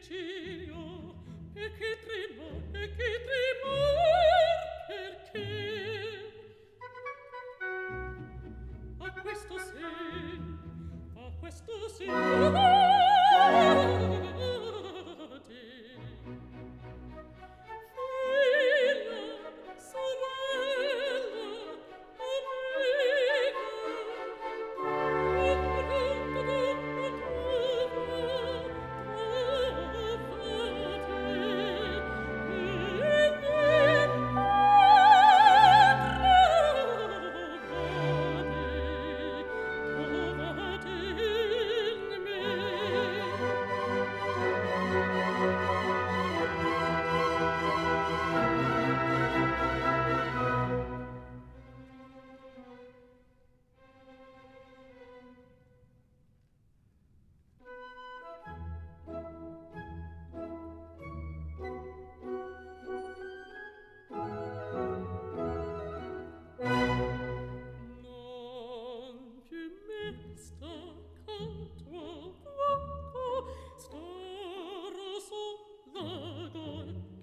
ciglio, e che tremo, e che tremo,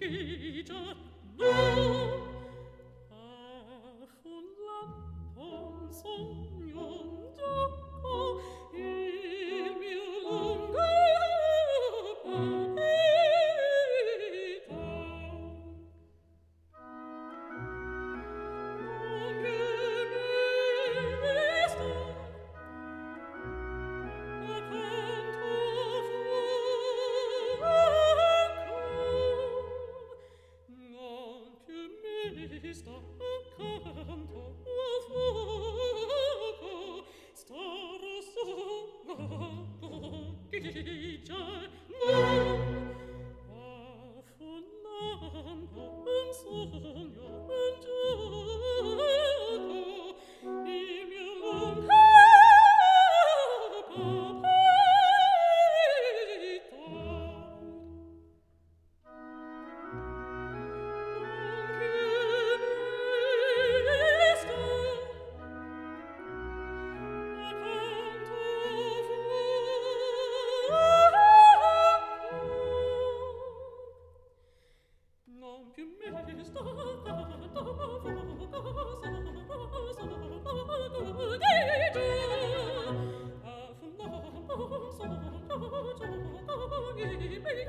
Peter, no!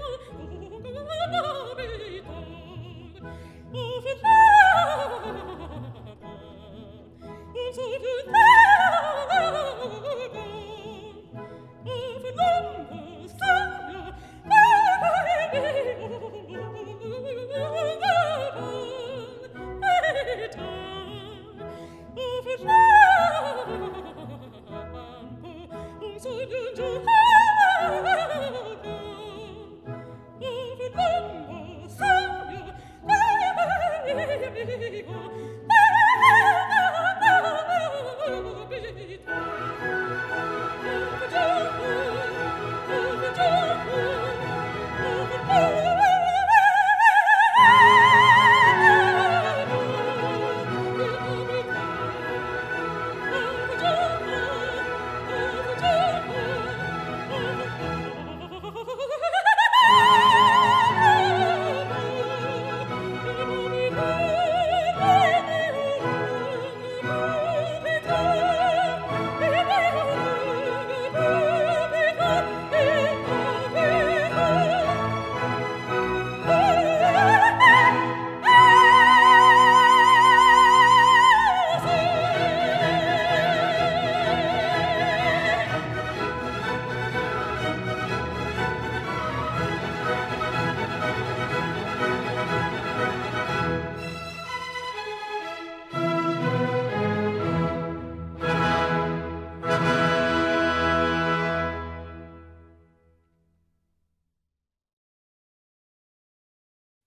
Oh,